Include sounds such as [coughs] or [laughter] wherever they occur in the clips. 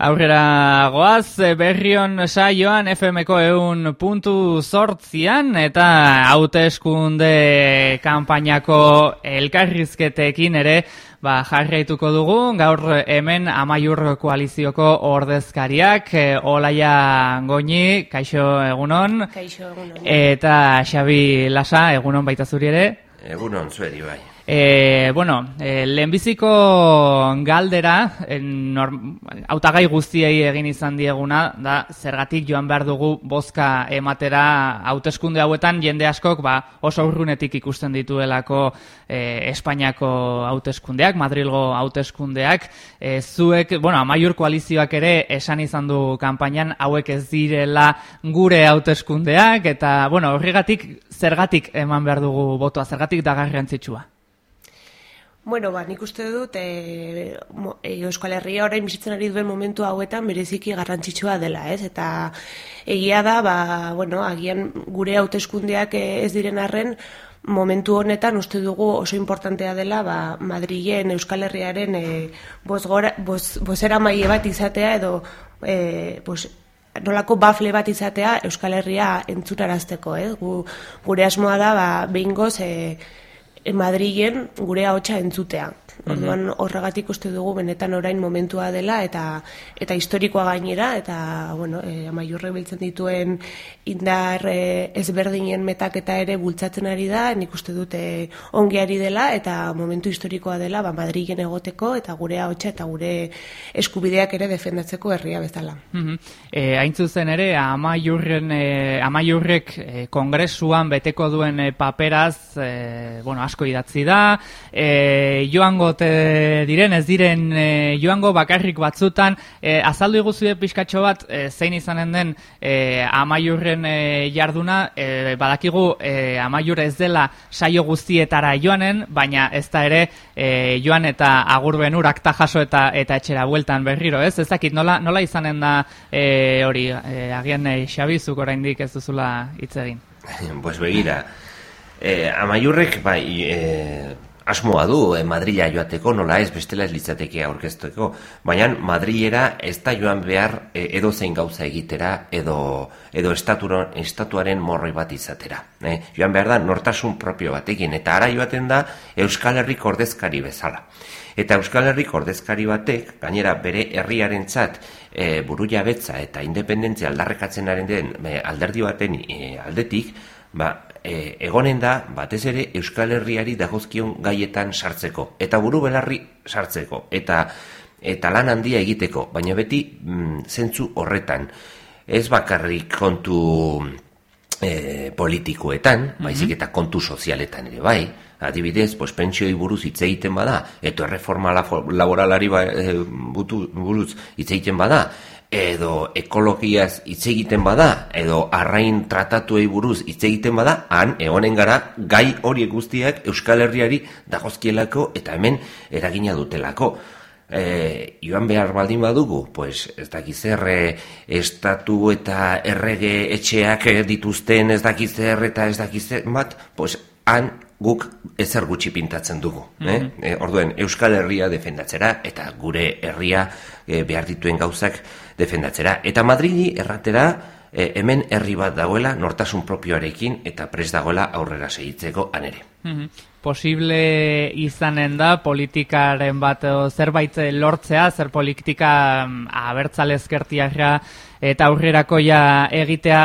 Aurrera goaz, berrion saioan FMko eun puntu sortzian eta hauteskunde kanpainako elkarrizketekin ere ba, jarraituko dugu. Gaur hemen amaiur koalizioko ordezkariak, e, Olaia Goñi, kaixo egunon. Kaixo egunon. Eta Xabi Lasa, egunon baita zuri ere. Egunon, zueri bai. E, bueno, e, lehenbiziko galdera, hautagai guztiei egin izan dieguna, da zergatik joan behar dugu bozka ematera hauteskunde hauetan jende askok ba, oso urrunetik ikusten dituelako e, Espainiako hauteskundeak, Madrilgo hauteskundeak, e, zuek, bueno, amaiur koalizioak ere esan izan du kanpainan hauek ez direla gure hauteskundeak, eta, bueno, horregatik zergatik eman behar dugu botoa, zergatik da garrantzitsua? Bueno, ba, nik uste dut e, Euskal Herria orain bizitzen ari duen momentu hauetan bereziki garrantzitsua dela, ez? Eta egia da, ba, bueno, agian gure hauteskundeak ez diren arren, momentu honetan uste dugu oso importantea dela ba, Madrilen Euskal Herriaren e, bozera maile bat izatea edo e, bos, nolako bafle bat izatea Euskal Herria entzunarazteko, eh? Gu, gure asmoa da, ba, behin goz, e, Madrilen gure ahotsa entzutea. Orduan horregatik uste dugu benetan orain momentua dela eta eta historikoa gainera eta bueno, eh amaiurre biltzen dituen indar e, ezberdinen metaketa ere bultzatzen ari da, nik uste dute ongiari dela eta momentu historikoa dela ba Madrilen egoteko eta gure ahotsa eta gure eskubideak ere defendatzeko herria bezala. Mhm. Eh hain zuzen ere amaiurren e, amaiurrek e, kongresuan beteko duen e, paperaz e, bueno, asko idatzi da, e, joango te diren, ez diren e, joango bakarrik batzutan, e, azaldu iguzue pixkatxo bat, e, zein izanen den e, amaiurren e, jarduna, e, badakigu e, amaiur ez dela saio guztietara joanen, baina ez da ere e, joan eta agurben urak jaso eta eta etxera bueltan berriro, ez? Ez dakit, nola, nola izanen da e, hori, e, agian e, xabizuk oraindik ez duzula hitz egin? pues begira, E, amaiurrek, bai, e, asmoa du e, Madrila joateko, nola ez bestela ez litzateke aurkezteko, baina Madrilera ez da joan behar e, edo zein gauza egitera edo, edo estatuaren morroi bat izatera. E, joan behar da nortasun propio batekin, eta ara joaten da Euskal Herrik ordezkari bezala. Eta Euskal Herrik ordezkari batek, gainera bere herriaren txat, e, buru jabetza eta independentzia aldarrekatzen den alderdi baten e, aldetik, ba, e, egonen da batez ere Euskal Herriari dagozkion gaietan sartzeko. Eta buru belarri sartzeko. Eta eta lan handia egiteko, baina beti mm, zentzu horretan. Ez bakarrik kontu e, politikoetan, mm baizik eta kontu sozialetan ere bai, adibidez, pues, pentsioi buruz hitz egiten bada, eta erreforma laboralari ba, e, buruz hitz egiten bada, edo ekologiaz hitz egiten bada edo arrain tratatuei buruz hitz egiten bada han egonen gara gai hori guztiak Euskal Herriari dagozkielako eta hemen eragina dutelako. E, joan behar baldin badugu pues ez dakiz zer e, estatu eta errege etxeak dituzten ez dakiz zer eta ez dakiz bat pues han guk ezer gutxi pintatzen dugu. Mm -hmm. eh? orduen, Euskal Herria defendatzera eta gure herria e, behar dituen gauzak defendatzera. Eta Madridi erratera e, hemen herri bat dagoela nortasun propioarekin eta pres dagoela aurrera segitzeko anere. Mm Posible izanen da politikaren bat zerbait lortzea, zer politika mm, abertzalezkertiarra eta aurrerakoia egitea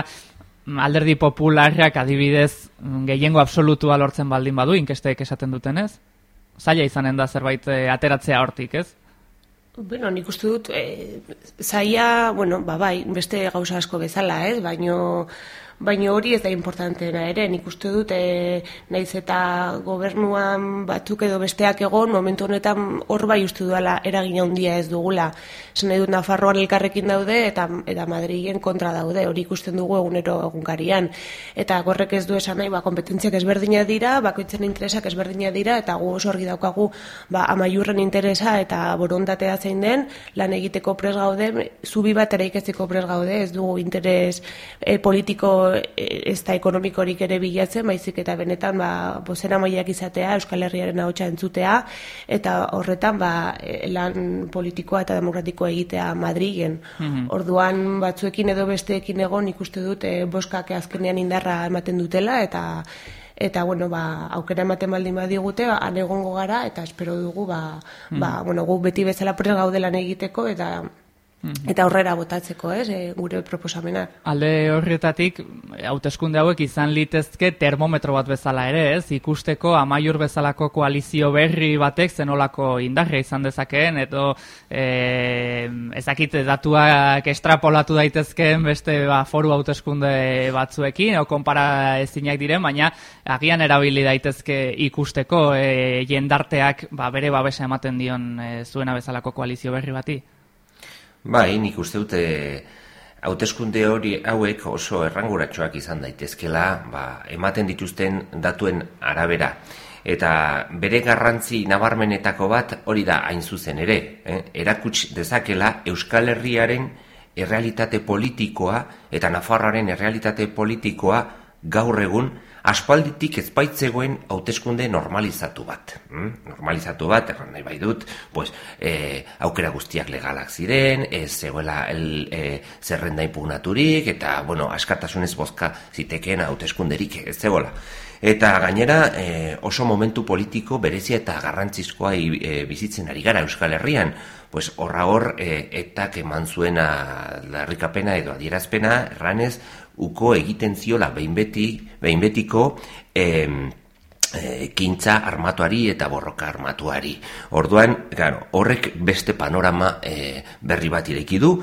alderdi popularrak adibidez mm, gehiengo absolutua lortzen baldin badu inkesteek esaten duten ez? Zaila izanen da zerbait eh, ateratzea hortik ez? Bueno, nik uste dut, e, zaila, bueno, ba, bai, beste gauza asko bezala, ez? Baino, baina hori ez da importanteena ere, nik uste dut e, naiz eta gobernuan batzuk edo besteak egon, momentu honetan hor bai uste duela eragina handia ez dugula. Zen nahi dut Nafarroan elkarrekin daude eta eta Madrilen kontra daude, hori ikusten dugu egunero egunkarian. Eta gorrek ez du esan nahi, ba, kompetentziak ezberdina dira, bakoitzen interesak ezberdina dira, eta gu oso argi daukagu ba, amaiurren interesa eta borondatea zein den, lan egiteko pres gaude, zubi bat ere iketzeko pres gaude, ez dugu interes e, politiko ez da ekonomikorik ere bilatzen, baizik eta benetan ba, bozera maiak izatea, Euskal Herriaren ahotsa entzutea, eta horretan ba, lan politikoa eta demokratikoa egitea Madrigen. Mhm. Orduan batzuekin edo besteekin egon ikuste dut e, boskak azkenean indarra ematen dutela, eta eta bueno, ba, aukera ematen baldin badigute, ba, anegongo gara, eta espero dugu, ba, mm. ba, bueno, gu beti bezala prez gaudelan egiteko, eta. Eta aurrera botatzeko, ez, e, gure proposamena. Alde horretatik, hauteskunde hauek izan litezke termometro bat bezala ere, ez, ikusteko amaiur bezalako koalizio berri batek zenolako indarra izan dezakeen, edo e, ezakit datuak estrapolatu daitezkeen beste ba, foru hauteskunde batzuekin, o konpara ezinak diren, baina agian erabili daitezke ikusteko e, jendarteak ba, bere babesa ematen dion e, zuena bezalako koalizio berri bati. Bai, nik uste dute hauteskunde hori hauek oso erranguratsuak izan daitezkela, ba, ematen dituzten datuen arabera. Eta bere garrantzi nabarmenetako bat hori da hain zuzen ere. Eh? Erakuts dezakela Euskal Herriaren errealitate politikoa eta Nafarroaren errealitate politikoa gaur egun aspalditik ez baitzegoen hauteskunde normalizatu bat. Hmm? Normalizatu bat, erran nahi bai dut, pues, e, aukera guztiak legalak ziren, ez zegoela el, e, zerrenda impugnaturik, eta, bueno, askatasunez bozka zitekeen hauteskunderik ez zegoela. Eta gainera e, oso momentu politiko berezia eta garrantzizkoa e, bizitzen ari gara Euskal Herrian, pues horra hor e, etak eman zuena larrikapena edo adierazpena, erranez, uko egiten ziola behin beti, behin betiko e, kintza armatuari eta borroka armatuari. Orduan, claro, horrek beste panorama e, berri bat ireki du.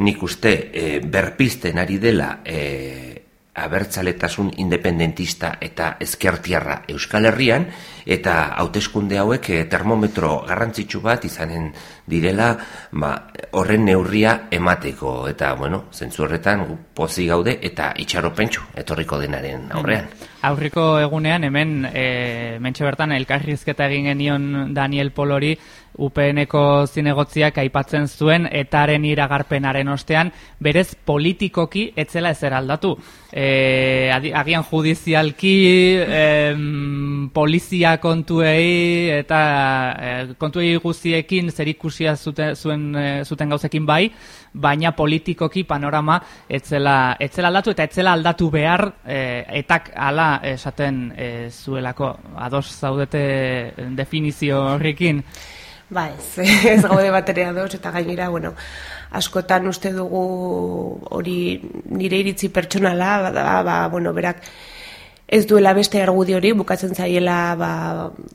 Nik uste e, berpisten ari dela e, abertzaletasun independentista eta ezkertiarra Euskal Herrian eta hauteskunde hauek e, termometro garrantzitsu bat izanen direla ba, horren neurria emateko eta bueno, zentzu horretan pozi gaude eta itxaropentsu etorriko denaren aurrean. Aurriko egunean hemen e, mentxe bertan elkarrizketa egin genion Daniel Polori UPNeko zinegotziak aipatzen zuen etaren iragarpenaren ostean berez politikoki etzela ezer aldatu. E, agian judizialki polizia kontuei eta e, kontuei guziekin zer ikusia zuten, zuen, e, zuten gauzekin bai, baina politikoki panorama etzela, etzela aldatu eta etzela aldatu behar e, etak ala esaten e, zuelako ados zaudete definizio horrekin. Ba ez, [laughs] ez gaude baterea doz, eta gainera, bueno, askotan uste dugu hori nire iritzi pertsonala, ba, ba, bueno, berak ez duela beste argudi hori, bukatzen zaiela, ba,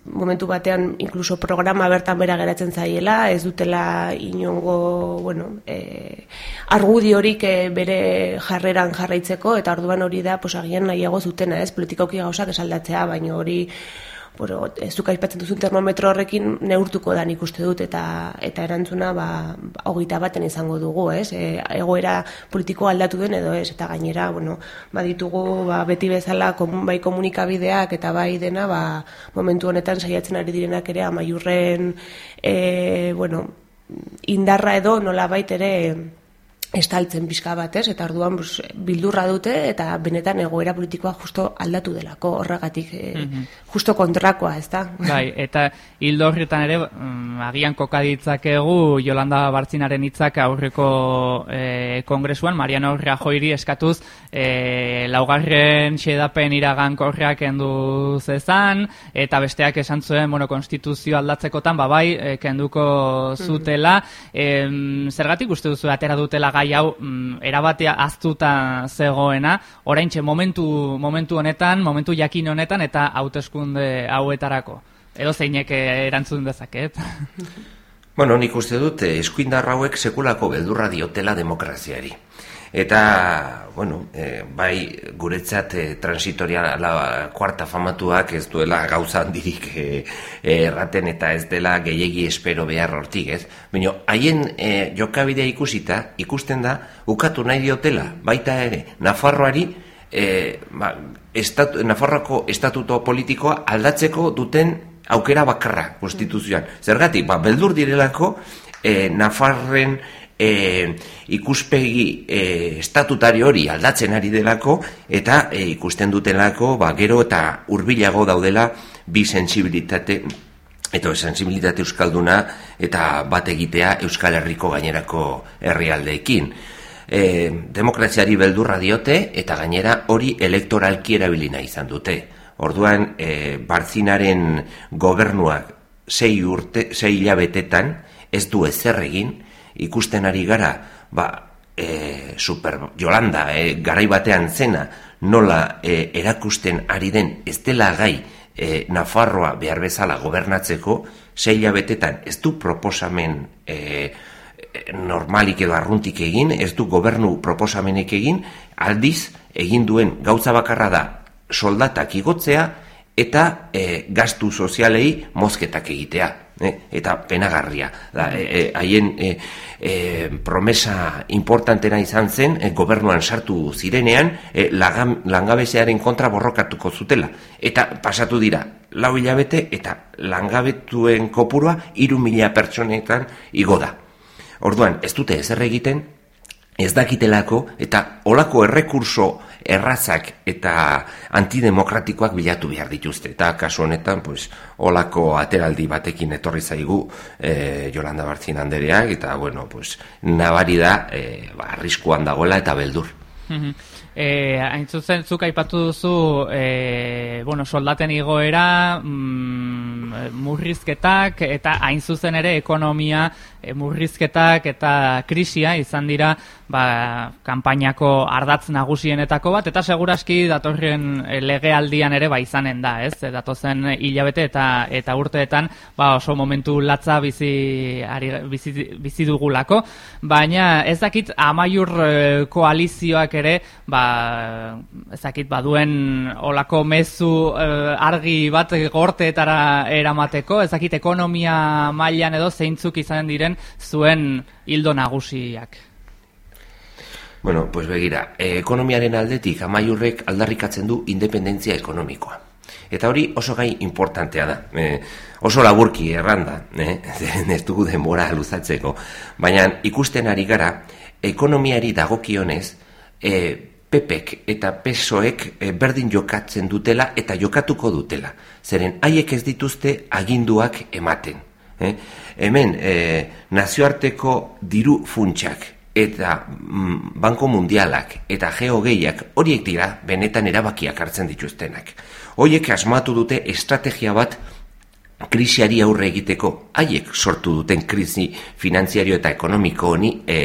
momentu batean, inkluso programa bertan bera geratzen zaiela, ez dutela inongo, bueno, e, argudi horik e, bere jarreran jarraitzeko, eta orduan hori da, posagian nahiago zutena, ez, politikoki gauzak esaldatzea, baina hori, bueno, ez duk aipatzen duzun termometro horrekin neurtuko da nik uste dut eta eta erantzuna ba, hogeita baten izango dugu, ez? E, egoera politiko aldatu den edo ez, eta gainera, bueno, baditugu ba, beti bezala komun, bai komunikabideak eta bai dena ba, momentu honetan saiatzen ari direnak ere amaiurren e, bueno, indarra edo nola ere estaltzen bizka batez, eta orduan bus, bildurra dute, eta benetan egoera politikoa justo aldatu delako, horregatik, e, justo kontrakoa, ez da? Bai, eta hildo horretan ere, mm, agian kokaditzakegu Jolanda Bartzinaren hitzak aurreko e, kongresuan, Mariano Rajoiri eskatuz, e, laugarren xedapen iragan korreak endu zezan, eta besteak esan zuen, bueno, konstituzio aldatzekotan, babai, e, kenduko zutela, e, zergatik uste duzu atera dutela gai hau mm, erabatea aztuta zegoena, oraintxe momentu, momentu honetan, momentu jakin honetan eta hauteskunde hauetarako. Edo zeinek erantzun dezaket. bueno, nik uste dut eh, eskuindar hauek sekulako beldurra diotela demokraziari. Eta, bueno, e, bai guretzat e, transitoria la kuarta famatuak ez duela gauza handirik e, erraten eta ez dela gehiegi espero behar hortik, ez? Baina, haien e, jokabidea ikusita, ikusten da, ukatu nahi diotela, baita ere, Nafarroari, e, ba, estatu, Nafarroako estatuto politikoa aldatzeko duten aukera bakarra konstituzioan. Zergatik, ba, beldur direlako, e, Nafarren e, ikuspegi e, estatutario hori aldatzen ari delako eta e, ikusten dutelako ba, gero eta hurbilago daudela bi sensibilitate eta sensibilitate euskalduna eta bat egitea Euskal Herriko gainerako herrialdeekin. E, demokraziari beldurra diote eta gainera hori elektoralki erabilina izan dute. Orduan, e, Bartzinaren gobernuak sei urte, sei hilabetetan ez du ezer egin, ikusten ari gara, ba, e, super Jolanda, e, garai batean zena, nola e, erakusten ari den ez dela gai e, Nafarroa behar bezala gobernatzeko, sei betetan ez du proposamen e, normalik edo arruntik egin, ez du gobernu proposamenek egin, aldiz egin duen gauza bakarra da soldatak igotzea eta e, gastu sozialei mozketak egitea. Eh, eta penagarria. Da eh, haien e, e, promesa importantena izan zen gobernuan sartu zirenean e, lagam, langabezearen kontra borrokatuko zutela. Eta pasatu dira lau hilabete eta langabetuen kopurua iru mila pertsonetan igo da. Orduan ez dute ezer egiten ez dakitelako eta olako errekurso errazak eta antidemokratikoak bilatu behar dituzte. Eta kasu honetan, pues, olako ateraldi batekin etorri zaigu e, Jolanda Bartzin andereak, eta, bueno, pues, nabari da, e, ba, arriskuan dagoela eta beldur. E, hain zuzen, zuk aipatu duzu, e, bueno, soldaten igoera, mm, murrizketak, eta hain zuzen ere ekonomia e, murrizketak eta krisia izan dira ba, kanpainako ardatz nagusienetako bat, eta seguraski datorren e, legealdian ere ba izanen da, ez? Datozen hilabete eta eta urteetan ba, oso momentu latza bizi, ari, bizi, bizi dugulako, baina ez dakit amaiur e, koalizioak ere, ba, ez dakit baduen olako mezu argi bat gorteetara eramateko, ez dakit ekonomia mailan edo zeintzuk izan diren zuen hildo nagusiak? Bueno, pues begira, eh, ekonomiaren aldetik amaiurrek aldarrikatzen du independentzia ekonomikoa. Eta hori oso gai importantea da. Eh, oso laburki erranda, eh? [laughs] ez dugu denbora luzatzeko. Baina ikusten ari gara, ekonomiari dagokionez, eh, pepek eta pesoek eh, berdin jokatzen dutela eta jokatuko dutela. Zeren, haiek ez dituzte aginduak ematen. Eh? Hemen, eh, nazioarteko diru funtsak eta mm, banko mundialak eta geogeiak horiek dira benetan erabakiak hartzen dituztenak. Horiek asmatu dute estrategia bat krisiari aurre egiteko haiek sortu duten krisi finantziario eta ekonomiko honi e,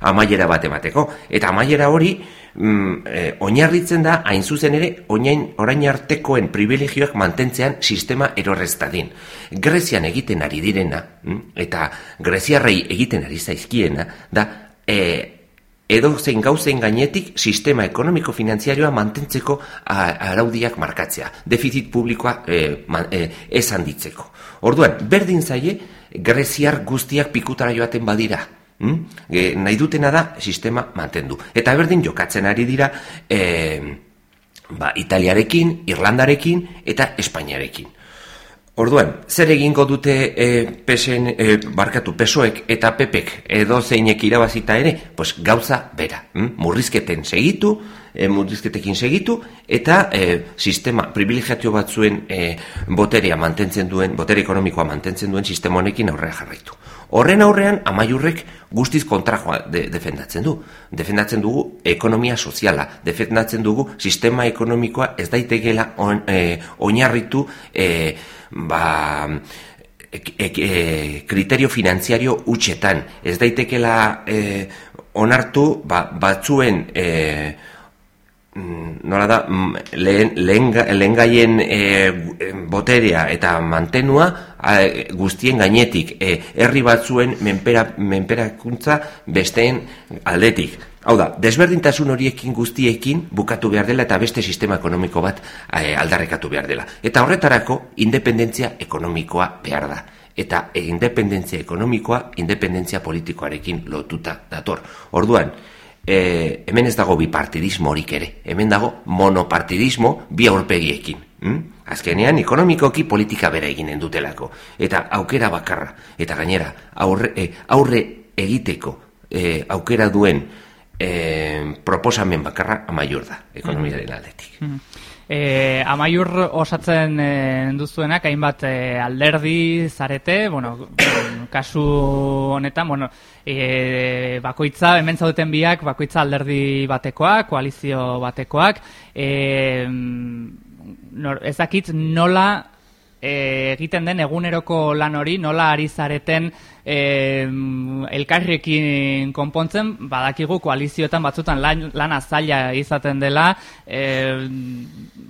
amaiera bat emateko. Eta amaiera hori mm, e, oinarritzen da hain zuzen ere oinain orain artekoen privilegioak mantentzean sistema erorreztadin. Grezian egiten ari direna mm, eta Greziarrei egiten ari zaizkiena da e, edo zein gauzen gainetik sistema ekonomiko-finanziarioa mantentzeko araudiak markatzea, defizit publikoa e, man, e, ez handitzeko. Orduan, berdin zaie, greziar guztiak pikutara joaten badira, hm? e, nahi dutena da sistema mantendu. Eta berdin jokatzen ari dira e, ba, Italiarekin, Irlandarekin eta Espainiarekin. Orduan, zer egingo dute e, pesen, e, barkatu pesoek eta pepek edo zeinek irabazita ere? Pues gauza bera, hm? murrizketen segitu, e, murrizketekin segitu, eta e, sistema privilegiatio batzuen e, boterea mantentzen duen, botere ekonomikoa mantentzen duen sistema honekin aurrera jarraitu. Horren aurrean, amaiurrek guztiz kontrajoa de, defendatzen du. Defendatzen dugu ekonomia soziala, defendatzen dugu sistema ekonomikoa ez daitegela on, e, oinarritu e, ba, e, e, kriterio finanziario utxetan. Ez daitekela e, onartu ba, batzuen e, nola da lehen, lehen, lehen gaien e, boterea eta mantenua guztien gainetik e, herri batzuen menpera, menperakuntza besteen aldetik Hau da, desberdintasun horiekin guztiekin bukatu behar dela eta beste sistema ekonomiko bat e, aldarrekatu behar dela. Eta horretarako, independentzia ekonomikoa behar da. Eta independentzia ekonomikoa, independentzia politikoarekin lotuta dator. Orduan, e, hemen ez dago bipartidismo horik ere. Hemen dago monopartidismo bi aurpegiekin. Hm? Azkenean, ekonomikoki politika bera eginen dutelako. Eta aukera bakarra. Eta gainera, aurre, e, aurre egiteko e, aukera duen e, proposamen bakarra amaiur da, ekonomiaren aldetik. Mm. E, amaiur osatzen e, duzuenak hainbat e, alderdi zarete, bueno, [coughs] kasu honetan, bueno, e, bakoitza, hemen zaudeten biak, bakoitza alderdi batekoak, koalizio batekoak, e, nor, ezakit nola e, egiten den eguneroko lan hori, nola ari zareten e, elkarrekin konpontzen, badakigu koalizioetan batzutan lan, lana zaila izaten dela, e,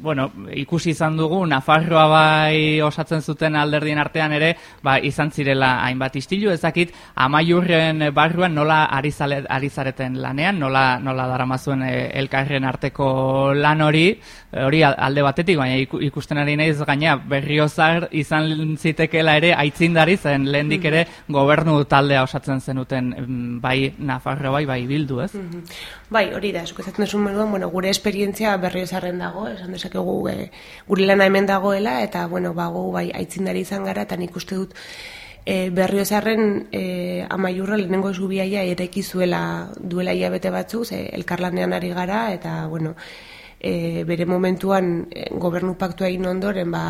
bueno, ikusi izan dugu, Nafarroa bai osatzen zuten alderdien artean ere, ba, izan zirela hainbat istilu, ezakit, amaiurren barruan nola ari, zale, ari zareten lanean, nola, nola daramazuen e, elkarren arteko lan hori, hori alde batetik, baina ikusten ari naiz gaina berriozar izan zitekela ere aitzindari zen lehendik ere gobernu taldea osatzen zenuten bai Nafarro bai bai bildu, ez? Mhm. Bai, hori da, zuk ezatzen duzu moduan, bueno, gure esperientzia berriozarren dago, esan dezakegu e, gure lana hemen dagoela eta bueno, bago bai aitzindari izan gara eta nik uste dut e, berriozarren e, amaiurra lehenengo zubiaia ereki zuela duela bete batzu, ze elkarlanean ari gara eta bueno, e, bere momentuan e, gobernu paktua egin ondoren ba,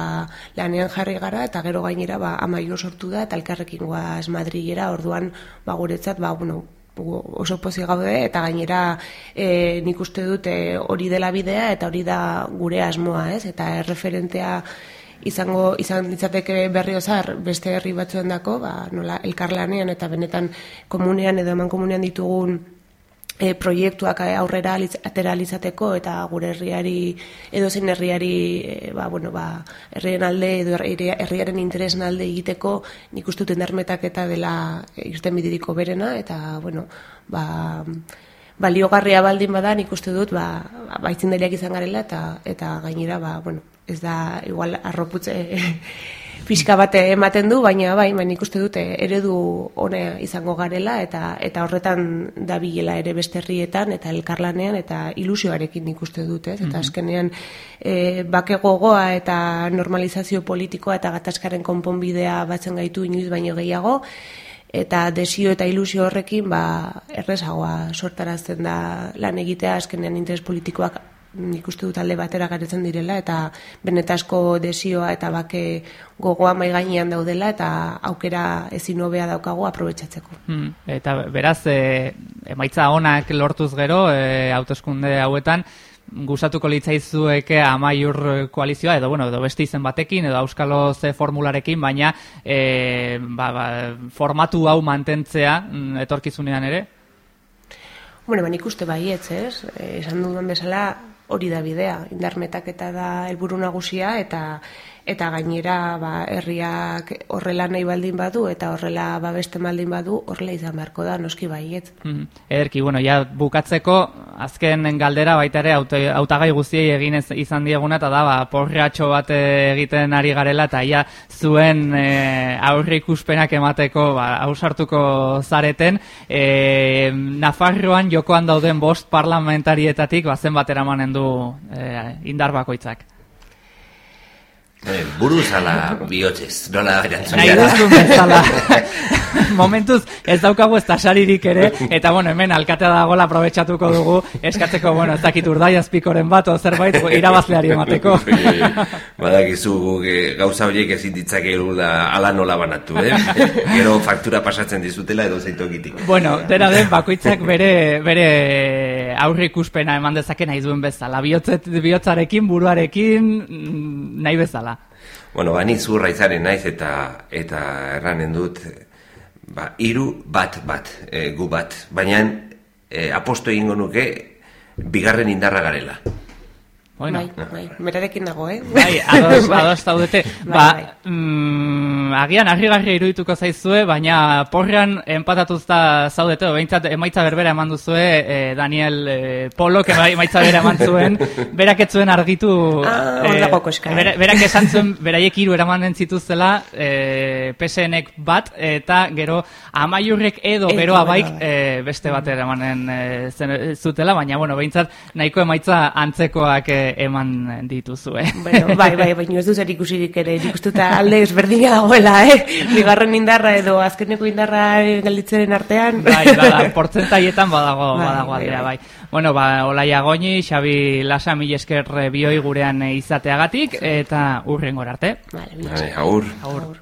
lanean jarri gara eta gero gainera ba, amaio sortu da eta elkarrekin guaz Madrilera orduan ba, guretzat ba, bueno, oso pozi gaude eta gainera e, nik uste dut e, hori dela bidea eta hori da gure asmoa ez? Eta erreferentea izango izan ditzateke berriozar beste herri batzuen dako ba, nola elkarlanean eta benetan komunean edo eman komunean ditugun e, proiektuak aurrera atera alizateko eta gure herriari edo zein herriari e, ba, bueno, ba, herrien alde edo herriaren interesen alde egiteko nik uste duten eta dela irten bidiriko berena eta bueno, ba, baliogarria baldin bada nik uste dut ba, baitzindariak izan garela eta eta gainera ba, bueno, ez da igual arroputze [laughs] pixka bate ematen du, baina bai, baina ikuste dute eredu honea izango garela eta eta horretan dabilela ere beste herrietan eta elkarlanean eta ilusioarekin ikuste dute, ez? Eta mhm. azkenean e, bake gogoa eta normalizazio politikoa eta gatazkaren konponbidea batzen gaitu inoiz baino gehiago eta desio eta ilusio horrekin ba erresagoa sortarazten da lan egitea azkenean interes politikoak nik uste dut alde batera garetzen direla eta benetasko desioa eta bake gogoa mai gainean daudela eta aukera ezin hobea daukago aprobetxatzeko. Hmm, eta beraz, e, emaitza onak lortuz gero, e, autoskunde hauetan, gustatuko litzaizueke amaiur koalizioa edo bueno edo beste izen batekin edo euskalo ze formularekin baina e, ba, ba, formatu hau mantentzea mm, etorkizunean ere Bueno, ba, nik uste baietz, ez? esan dudan bezala, hori da bidea, indarmetak eta da helburu nagusia eta eta gainera ba, herriak horrela nahi baldin badu eta horrela babeste baldin badu horrela izan beharko da noski baiet. Mm Ederki, bueno, ja bukatzeko azken galdera baita ere hautagai guztiei egin izan dieguna eta da ba, porratxo bat egiten ari garela eta ia zuen e, aurre ikuspenak emateko ba, ausartuko zareten e, Nafarroan jokoan dauden bost parlamentarietatik bazen bat eramanen du e, indar bakoitzak. Eh, buru zala bihotzez, nola erantzun Nahi duzun bezala. [laughs] Momentuz ez daukagu ez tasaririk ere, eta bueno, hemen alkatea dagoela aprobetsatuko dugu, eskatzeko, bueno, ez dakit urdai azpikoren bat, o zerbait, irabazleari emateko. [laughs] Badakizu gauza horiek ezin ditzake da ala nola banatu, eh? [laughs] Gero faktura pasatzen dizutela edo zaitokitik. Bueno, dera den, bakoitzak bere, bere aurre ikuspena eman dezake nahi duen bezala. Bihotzet, bihotzarekin, buruarekin, mm, nahi bezala. Bueno, bani zurra izaren naiz eta eta erranen dut ba, iru bat bat e, gu bat. Baina e, aposto egingo nuke bigarren indarra garela. Bueno. Bai, bai, merarekin dago, eh? Bai, ados, [laughs] ados zaudete. Bai, ba, bai. Mm, agian argi irudituko zaizue, baina porrean empatatuta da zaudete, behintzat emaitza berbera eman duzue, eh, Daniel eh, Polo, que bai, emaitza bera eman zuen, [laughs] berak etzuen argitu... Ah, eh, bera, berak esan zuen, beraiek iru eraman zituztela, eh, PSNek bat, eta gero amaiurrek edo beroa baik eh, beste bat eramanen eh, zutela, baina, bueno, behintzat nahiko emaitza antzekoak eh, eman dituzue. Bueno, bai, bai, baina ez du zer ikusirik ere, ikustuta alde ezberdina dagoela, eh? Bigarren indarra edo azkeneko indarra gelditzeren artean. Bai, bada, portzentaietan badago, Bai, badago bai, aldera, bai. bai. Bueno, ba, Olaia Goñi, Xabi Lasa, mil esker eh, bioi gurean eh, izateagatik, eta urren arte. Vale, mila Bai, agur. Agur.